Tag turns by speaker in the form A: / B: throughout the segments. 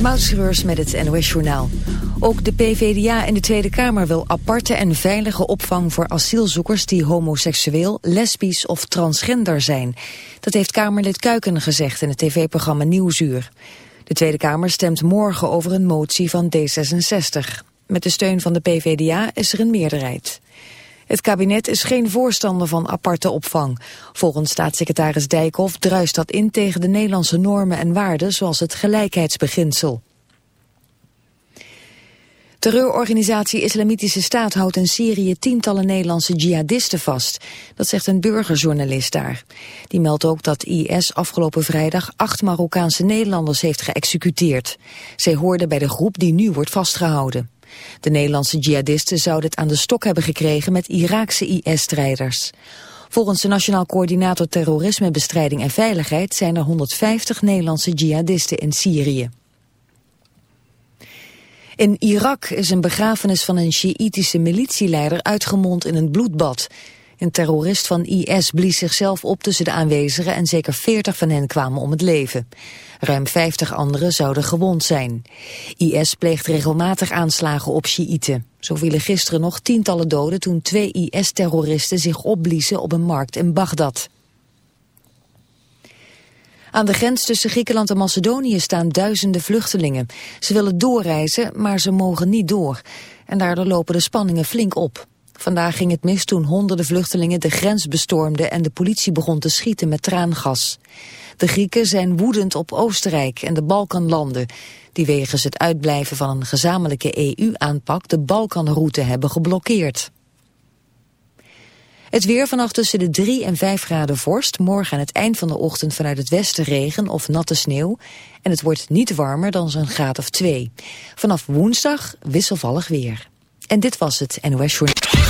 A: Moutschreurs met het NOS-journaal. Ook de PVDA in de Tweede Kamer wil aparte en veilige opvang voor asielzoekers die homoseksueel, lesbisch of transgender zijn. Dat heeft Kamerlid Kuiken gezegd in het tv-programma Nieuwsuur. De Tweede Kamer stemt morgen over een motie van D66. Met de steun van de PVDA is er een meerderheid. Het kabinet is geen voorstander van aparte opvang. Volgens staatssecretaris Dijkhoff druist dat in tegen de Nederlandse normen en waarden zoals het gelijkheidsbeginsel. Terreurorganisatie Islamitische Staat houdt in Syrië tientallen Nederlandse jihadisten vast. Dat zegt een burgerjournalist daar. Die meldt ook dat IS afgelopen vrijdag acht Marokkaanse Nederlanders heeft geëxecuteerd. Zij hoorden bij de groep die nu wordt vastgehouden. De Nederlandse jihadisten zouden het aan de stok hebben gekregen met Iraakse IS-strijders. Volgens de Nationaal Coördinator Terrorismebestrijding en Veiligheid zijn er 150 Nederlandse jihadisten in Syrië. In Irak is een begrafenis van een Sjiïtische militieleider uitgemond in een bloedbad. Een terrorist van IS blies zichzelf op tussen de aanwezigen en zeker 40 van hen kwamen om het leven. Ruim 50 anderen zouden gewond zijn. IS pleegt regelmatig aanslagen op Sjiïten. Zo vielen gisteren nog tientallen doden toen twee IS-terroristen zich opbliezen op een markt in Bagdad. Aan de grens tussen Griekenland en Macedonië staan duizenden vluchtelingen. Ze willen doorreizen, maar ze mogen niet door. En daardoor lopen de spanningen flink op. Vandaag ging het mis toen honderden vluchtelingen de grens bestormden en de politie begon te schieten met traangas. De Grieken zijn woedend op Oostenrijk en de Balkanlanden, die wegens het uitblijven van een gezamenlijke EU-aanpak de Balkanroute hebben geblokkeerd. Het weer vannacht tussen de 3 en 5 graden vorst. Morgen aan het eind van de ochtend vanuit het westen regen of natte sneeuw. En het wordt niet warmer dan zo'n graad of 2. Vanaf woensdag wisselvallig weer. En dit was het NOS Journal.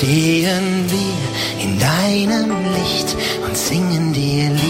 B: Stehen wir in deinem Licht und singen dir Lieder.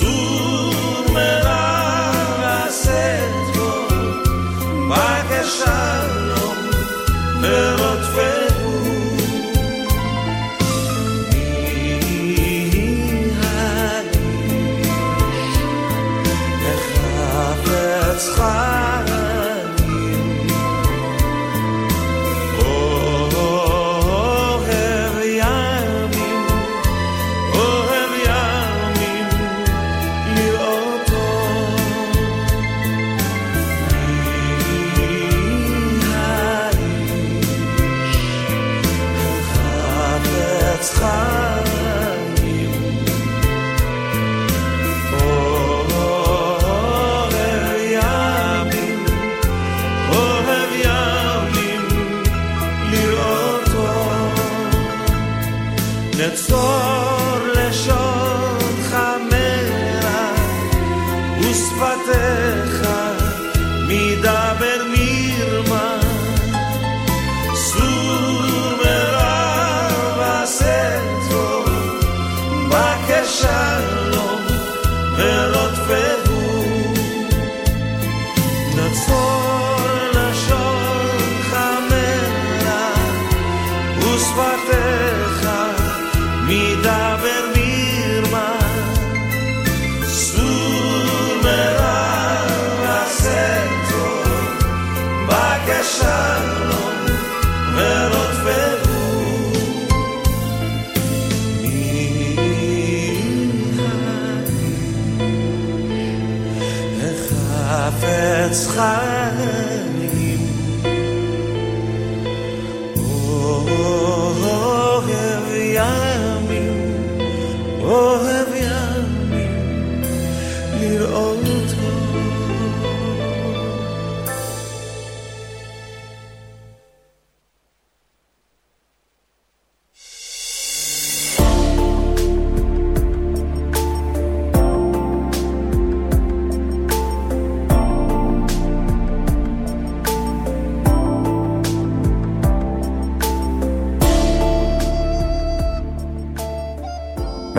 C: Jesus.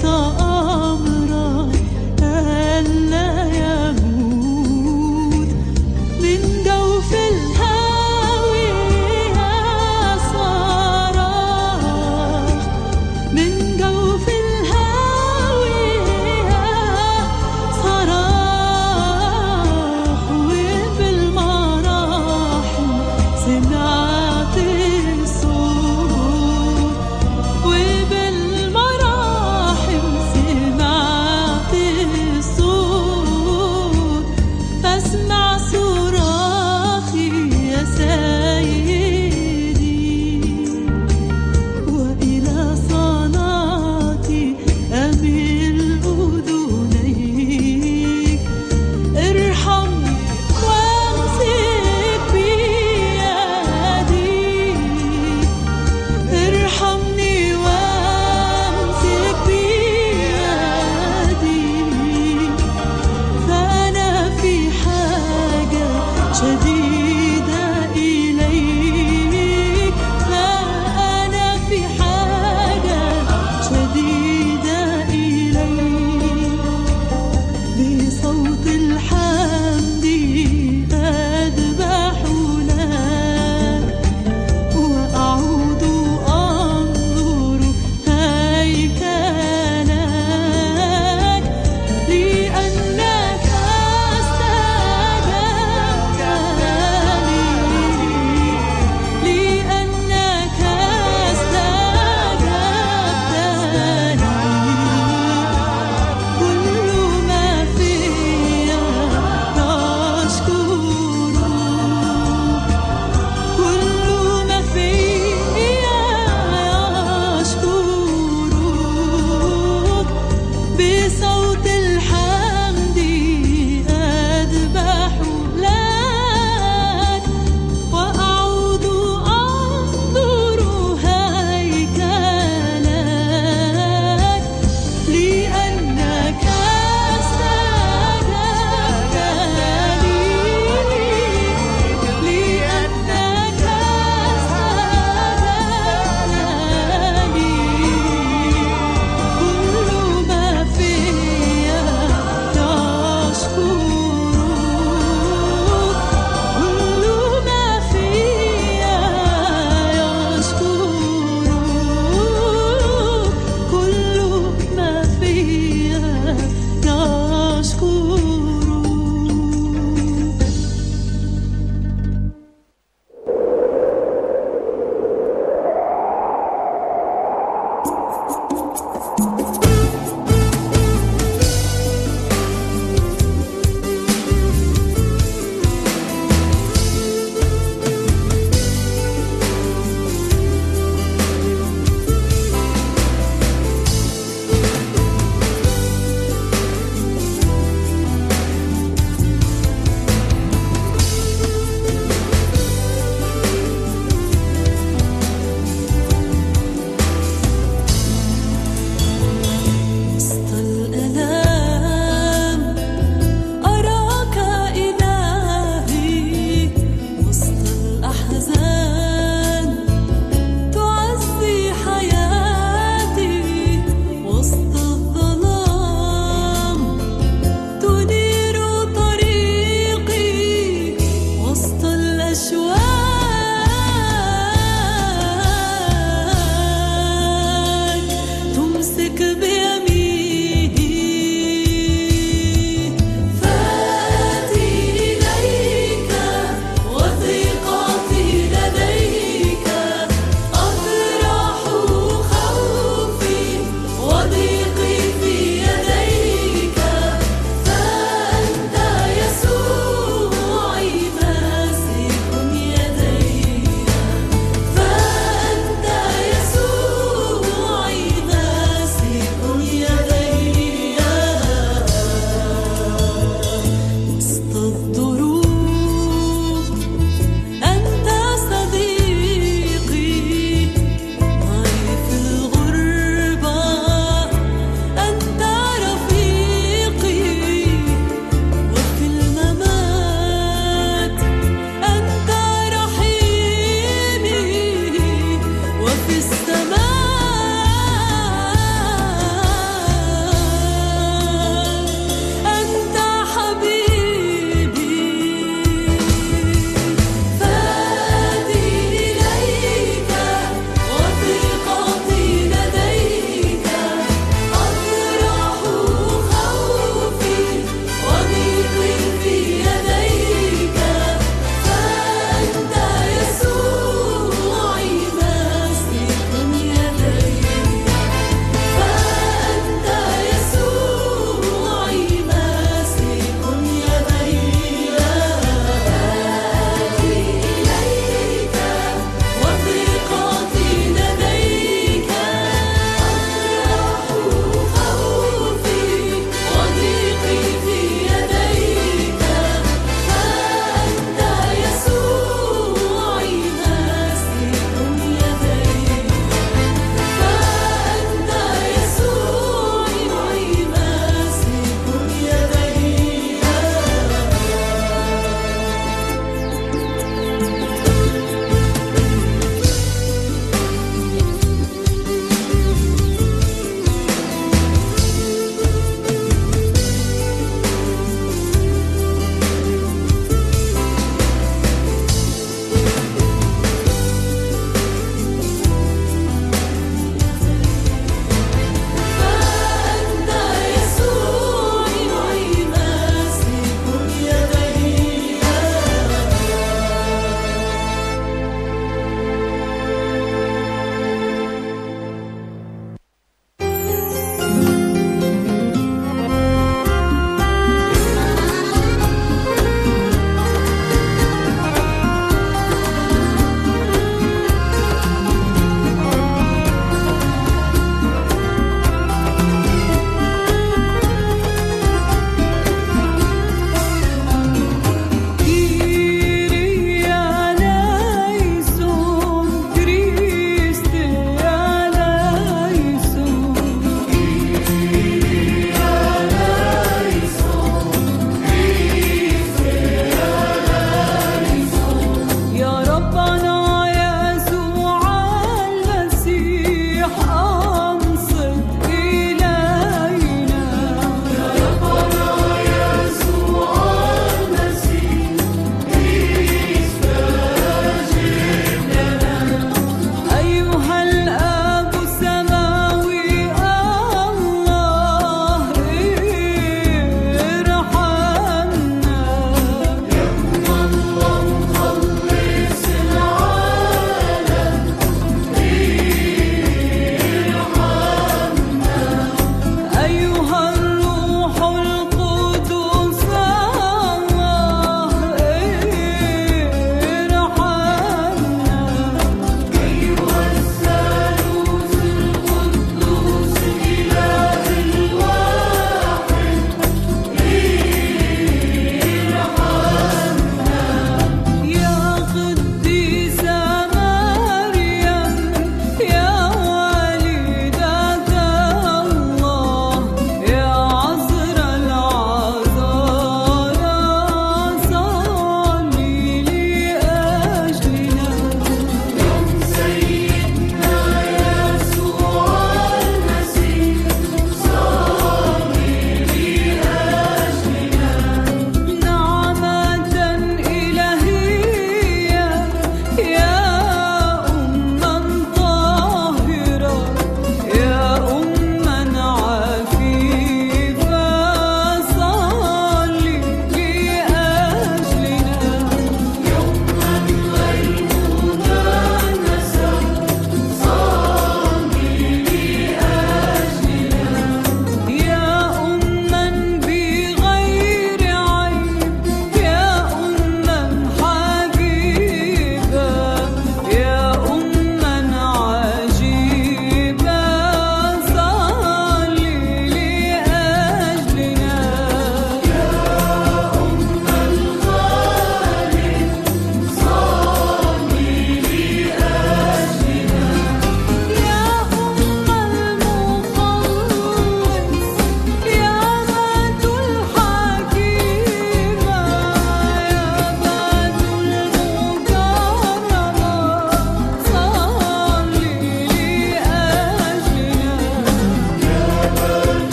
D: 走。